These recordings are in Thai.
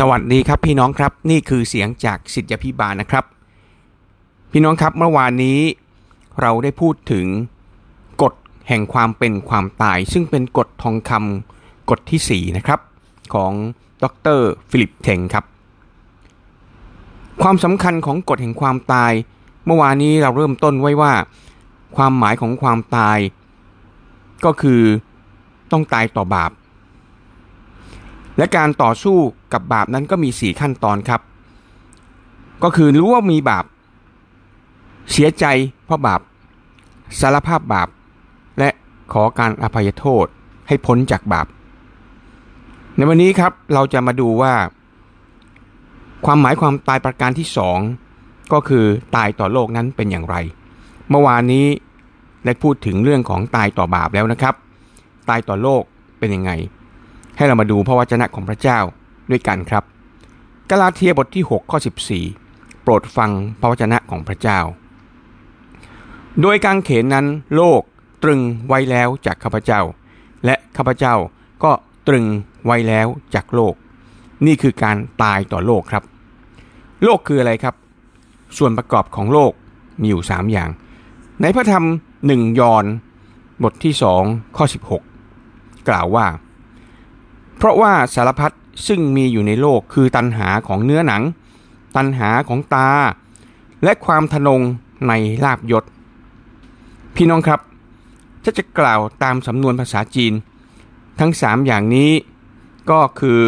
สวัสดีครับพี่น้องครับนี่คือเสียงจากสิทธิพิบาลนะครับ พี่น้องครับเมื่อวานนี้เราได้พูดถึงกฎแห่งความเป็นความตาย ซึ่งเป็นกฎทองคำกฎที่ 4 นะครับ ของดรฟิลิปเทงครับ ความสำคัญของกฎแห่งความตาย เมื่อวานนี้เราเริ่มต้นไว้ว่า ความหมายของความตาย ก็คือต้องตายต่อบาป และการต่อสู้กับบาปนั้นก็มี 4 ขั้นตอนครับ ก็คือรู้ว่ามีบาป เสียใจเพราะบาป สารภาพบาป และขอการอภัยโทษให้พ้นจากบาป ในวันนี้ครับเราจะมาดูว่า ความหมายความตายประการที่สองก็คือตายต่อโลกนั้นเป็นอย่างไร เมื่อวานนี้ได้พูดถึงเรื่องของตายต่อบาปแล้วนะครับ ตายต่อโลกเป็นยังไง ให้เรามาดูพระวจนะของพระเจ้าด้วยกันครับ กาลาเทียบทที่ 6 ข้อ 14 โปรดฟังพระวจนะของพระเจ้า โดยการเขนนั้นโลกตรึงไว้แล้วจากข้าพเจ้า และข้าพเจ้าก็ตรึงไว้แล้วจากโลก นี่คือการตายต่อโลกครับ โลกคืออะไรครับ ส่วนประกอบของโลกมีอยู่ 3 อย่าง ในพระธรรมหนึ่งยอนบทที่ 2 ข้อ 16 กล่าวว่า เพราะว่าสารพัดซึ่งมีอยู่ในโลกคือตัณหาของเนื้อหนัง ตัณหาของตา และความทนงในลาบยศ พี่น้องครับ ถ้าจะกล่าวตามสำนวนภาษาจีน ทั้งสามอย่างนี้ก็คือ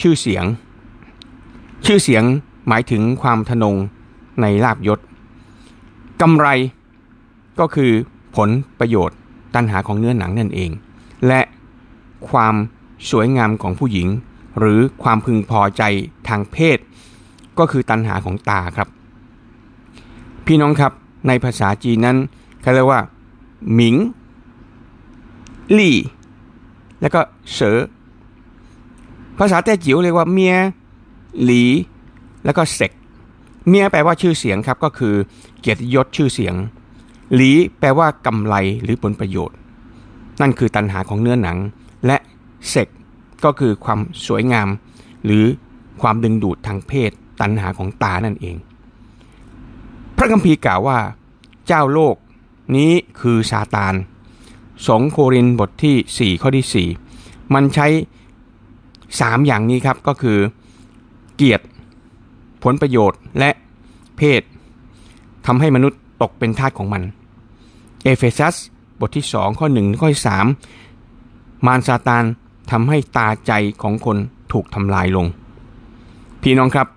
ชื่อเสียง ชื่อเสียงหมายถึงความทนงในลาบยศกำไรก็คือผลประโยชน์ตัณหาของเนื้อหนังนั่นเอง และความ สวยงามของผู้หญิง หรือความพึงพอใจทางเพศ ก็คือตัณหาของตาครับ พี่น้องครับในภาษาจีนนั้นเขาเรียกว่า หมิง ลี่ แล้วก็เสอภาษาแต้จิ๋วเรียกว่าเมีย หลี แล้วก็เซกเมียแปลว่าชื่อเสียงครับก็คือเกียรติยศชื่อเสียง หลีแปลว่ากำไรหรือผลประโยชน์ นั่นคือตัณหาของเนื้อหนัง เซ็กก็คือความสวยงาม หรือความดึงดูดทางเพศตัณหาของตานั่นเอง พระคัมภีร์กล่าวว่า เจ้าโลกนี้คือซาตานสองโครินบทที่ 4 ข้อที่ 4 มันใช้ 3 อย่างนี้ครับก็คือ เกียรติ ผลประโยชน์และเพศทำให้มนุษย์ตกเป็นทาสของมัน เอเฟซัสบทที่ 2 ข้อ 1 ข้อ 3 มารซาตาน ทำให้ตาใจของคนถูกทำลายลง พี่น้องครับ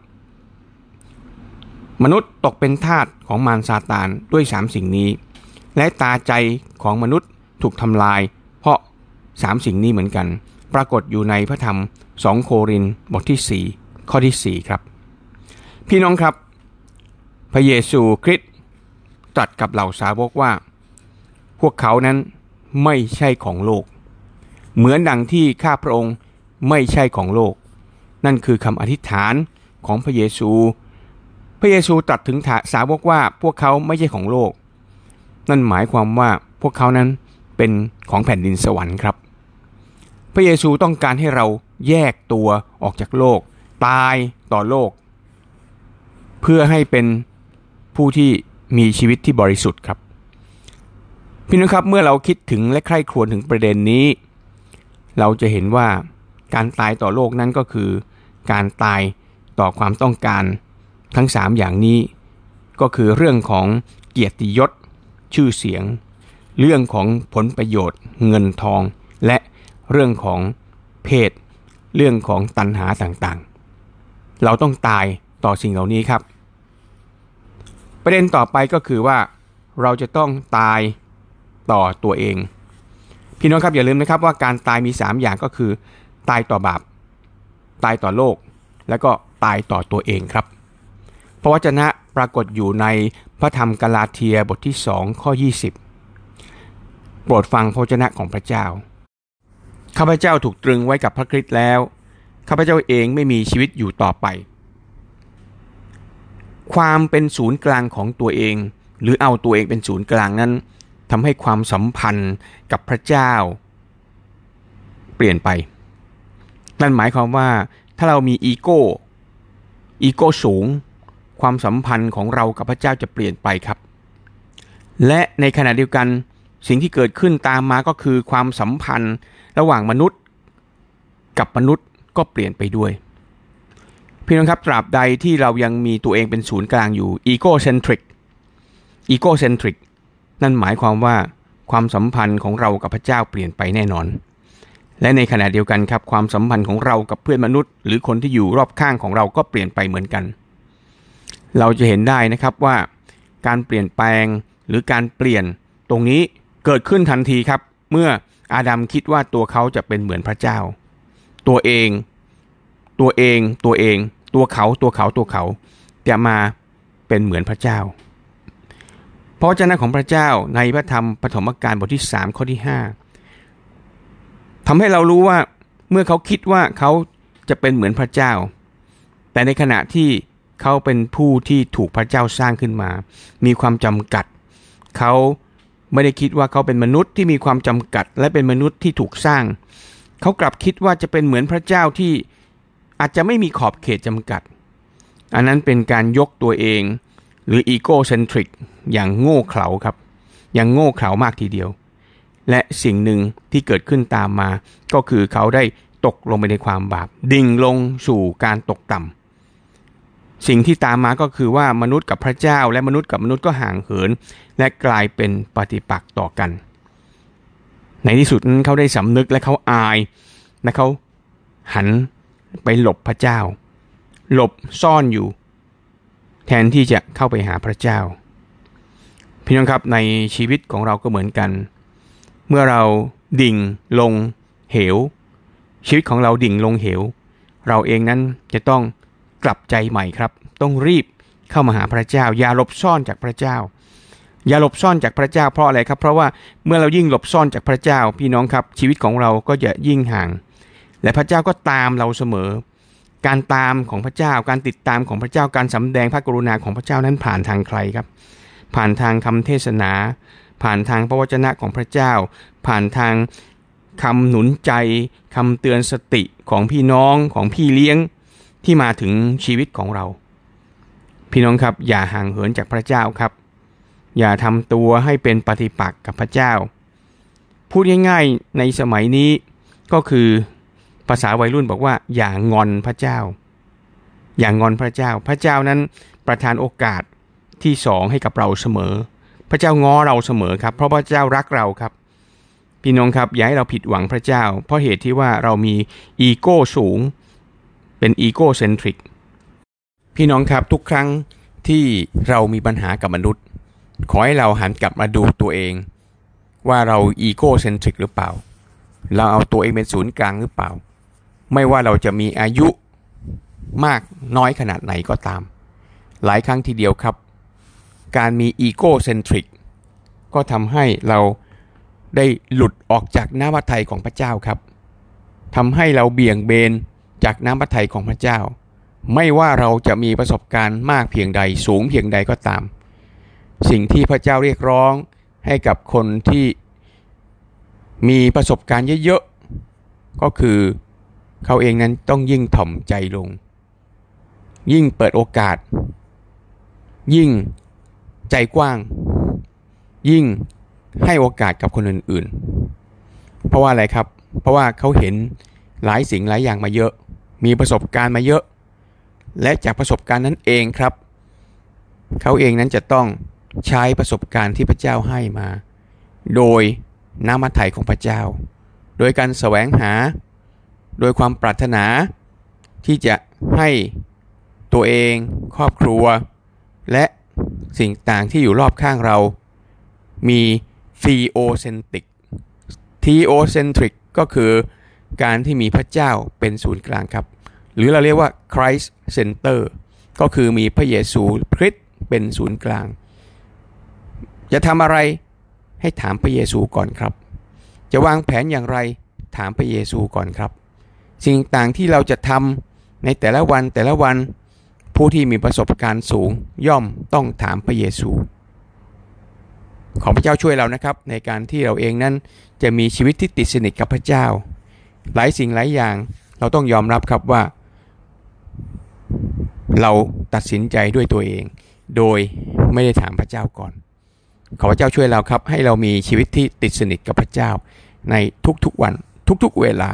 มนุษย์ตกเป็นทาสของมารซาตานด้วยสามสิ่งนี้ และตาใจของมนุษย์ถูกทำลาย เพราะสามสิ่งนี้เหมือนกัน ปรากฏอยู่ในพระธรรมสองโครินบทที่ 4 ข้อที่ 4 ครับ พี่น้องครับ พระเยซูคริสต์ตรัสกับเหล่าสาวกว่า พวกเขานั้นไม่ใช่ของโลก เหมือนดังที่ข้าพระองค์ไม่ใช่ของโลก นั่นคือคำอธิษฐานของพระเยซู พระเยซูตรัสถึงสาวกว่าพวกเขาไม่ใช่ของโลก นั่นหมายความว่าพวกเขานั้นเป็นของแผ่นดินสวรรค์ครับ พระเยซูต้องการให้เราแยกตัวออกจากโลก ตายต่อโลก เพื่อให้เป็นผู้ที่มีชีวิตที่บริสุทธิ์ครับ พี่น้องครับเมื่อเราคิดถึงและใคร่ครวญถึงประเด็นนี้ เราจะเห็นว่าการตายต่อโลกนั้นก็คือ การตายต่อความต้องการทั้ง 3 อย่างนี้ ก็คือเรื่องของเกียรติยศ ชื่อเสียง เรื่องของผลประโยชน์ เงินทอง และเรื่องของเพศ เรื่องของตัณหาต่างๆ เราต้องตายต่อสิ่งเหล่านี้ครับ ประเด็นต่อไปก็คือว่า เราจะต้องตายต่อตัวเอง พี่น้องครับอย่าลืมนะครับว่าการตายมี 3 อย่างก็คือ ตายต่อบาป ตายต่อโลก แล้วก็ตายต่อตัวเองครับ พระวจนะปรากฏอยู่ในพระธรรมกาลาเทียบทที่ 2 ข้อ 20 โปรดฟังพระวจนะของพระเจ้า ข้าพเจ้าถูกตรึงไว้กับพระคริสต์แล้ว ข้าพเจ้าเองไม่มีชีวิตอยู่ต่อไป ความเป็นศูนย์กลางของตัวเอง หรือเอาตัวเองเป็นศูนย์กลางนั้น ทำให้ความสัมพันธ์กับพระเจ้า เปลี่ยนไป นั่นหมายความว่าถ้าเรามีอีโก้อีโก้สูง ความสัมพันธ์ของเรากับพระเจ้าจะเปลี่ยนไปครับ และในขณะเดียวกันสิ่งที่เกิดขึ้นตามมาก็คือความสัมพันธ์ระหว่างมนุษย์ กับมนุษย์ก็เปลี่ยนไปด้วยพี่น้องครับตราบใดที่เรายังมีตัวเองเป็นศูนย์กลางอยู่ egocentric egocentric นั่นหมายความว่าความสัมพันธ์ของเรากับพระเจ้าเปลี่ยนไปแน่นอน และในขณะเดียวกันครับความสัมพันธ์ของเรากับเพื่อนมนุษย์ หรือคนที่อยู่รอบข้างของเราก็เปลี่ยนไปเหมือนกัน เราจะเห็นได้นะครับว่า การเปลี่ยนแปลงหรือการเปลี่ยนตรงนี้เกิดขึ้นทันทีครับ เมื่ออาดัมคิดว่าตัวเขาจะเป็นเหมือนพระเจ้า ตัวเอง ตัวเองตัวเอง ตัวเขาตัวเขาตัวเขาจะมาเป็นเหมือนพระเจ้า พราะเจ้าของพระเจ้าในพระธรรมปฐมกาลบทที่3ข้อที่ 5ทำให้เรารู้ว่าเมื่อเขาคิดว่าเขาจะเป็นเหมือนพระเจ้า แต่ในขณะที่เขาเป็นผู้ที่ถูกพระเจ้าสร้างขึ้นมา มีความจำกัด เขาไม่ได้คิดว่าเขาเป็นมนุษย์ที่มีความจำกัด และเป็นมนุษย์ที่ถูกสร้าง เขากลับคิดว่าจะเป็นเหมือนพระเจ้าที่อาจจะไม่มีขอบเขตจำกัด อันนั้นเป็นการยกตัวเอง หรืออีโกเซนทริก อย่างโง่เขลาครับ อย่างโง่เขลามากทีเดียว และสิ่งหนึ่งที่เกิดขึ้นตามมา ก็คือเขาได้ตกลงไปในความบาป ดิ่งลงสู่การตกต่ำสิ่งที่ตามมาก็คือว่ามนุษย์กับพระเจ้าและมนุษย์กับมนุษย์ก็ห่างเหิน และกลายเป็นปฏิปักษ์ต่อกัน ในที่สุดนั้นเขาได้สำนึกและเขาอายและเขาหันไปหลบพระเจ้า หลบซ่อนอยู่ แทนที่จะเข้าไปหาพระเจ้า พี่น้องครับในชีวิตของเราก็เหมือนกัน เมื่อเราดิ่งลงเหว ชีวิตของเราดิ่งลงเหว เราเองนั้นจะต้องกลับใจใหม่ครับ ต้องรีบเข้ามาหาพระเจ้า อย่าหลบซ่อนจากพระเจ้า อย่าหลบซ่อนจากพระเจ้าเพราะอะไรครับ เพราะว่าเมื่อเรายิ่งหลบซ่อนจากพระเจ้า พี่น้องครับ ชีวิตของเราก็จะยิ่งห่าง และพระเจ้าก็ตามเราเสมอ การตามของพระเจ้า การติดตามของพระเจ้าการสำแดงพระกรุณาของพระเจ้านั้นผ่านทางใครครับ ผ่านทางคำเทศนา ผ่านทางพระวจนะของพระเจ้า ผ่านทางคำหนุนใจคำเตือนสติของพี่น้องของพี่เลี้ยงที่มาถึงชีวิตของเรา พี่น้องครับอย่าห่างเหินจากพระเจ้าครับ อย่าทำตัวให้เป็นปฏิปักษ์กับพระเจ้า พูดง่ายๆในสมัยนี้ก็คือภาษาวัยรุ่นบอกว่า อย่างอนพระเจ้า อย่างงอนพระเจ้า พระเจ้านั้นประทานโอกาส ที่สองให้กับเราเสมอ พระเจ้าง้อเราเสมอครับ เพราะพระเจ้ารักเราครับ พี่น้องครับอย่าให้เราผิดหวังพระเจ้า เพราะเหตุที่ว่าเรามีอีโก้สูง เป็น egocentric พี่น้องครับทุกครั้งที่เรามีปัญหากับมนุษย์ ขอให้เราหันกลับมาดูตัวเอง ว่าเรา egocentric หรือเปล่า เราเอาตัวเองเป็นศูนย์กลางหรือเปล่า ไม่ว่าเราจะมีอายุมากน้อยขนาดไหนก็ตาม หลายครั้งทีเดียวครับ การมีอีโกเซนทริกก็ทำให้เราได้หลุดออกจากน้ำพระทัยของพระเจ้าครับทำให้เราเบี่ยงเบนจากน้ำพระทัยของพระเจ้า ไม่ว่าเราจะมีประสบการณ์มากเพียงใดสูงเพียงใดก็ตาม สิ่งที่พระเจ้าเรียกร้องให้กับคนที่มีประสบการณ์เยอะๆ ก็คือเขาเองนั้นต้องยิ่งถ่อมใจลง ยิ่งเปิดโอกาส ยิ่ง ใจกว้าง ยิ่งให้โอกาสกับคนอื่นๆ เพราะว่าอะไรครับ เพราะว่าเขาเห็นหลายสิ่งหลายอย่างมาเยอะ มีประสบการณ์มาเยอะ และจากประสบการณ์นั้นเองครับ เขาเองนั้นจะต้องใช้ประสบการณ์ที่พระเจ้าให้มา โดยน้ำมัทไถ่ของพระเจ้า โดยการแสวงหา โดยความปรารถนา ที่จะให้ตัวเอง ครอบครัว และ สิ่งต่างที่อยู่รอบข้างเรา มีฟีโอเซนติกทีโอเซนทริกก็คือการที่มีพระเจ้าเป็นศูนย์กลางครับ หรือเราเรียกว่า Christ Center ก็คือมีพระเยซูคริสต์เป็นศูนย์กลาง จะทำอะไรให้ถามพระเยซูก่อนครับ จะวางแผนอย่างไรถามพระเยซูก่อนครับ สิ่งต่างที่เราจะทำในแต่ละวันแต่ละวัน ผู้ที่มีประสบการณ์สูงย่อมต้องถามพระเยซู ขอพระเจ้าช่วยเรานะครับ ในการที่เราเองนั้นจะมีชีวิตที่ติดสนิทกับพระเจ้า หลายสิ่งหลายอย่างเราต้องยอมรับครับว่า เราตัดสินใจด้วยตัวเอง โดยไม่ได้ถามพระเจ้าก่อน ขอพระเจ้าช่วยเราครับ ให้เรามีชีวิตที่ติดสนิทกับพระเจ้า ในทุกๆวันทุกๆเวลา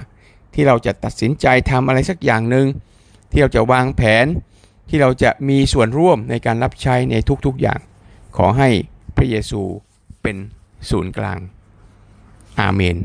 ที่เราจะตัดสินใจทำอะไรสักอย่างหนึ่งที่เราจะวางแผน ที่เราจะมีส่วนร่วมในการรับใช้ในทุกๆอย่าง ขอให้พระเยซูเป็นศูนย์กลาง อาเมน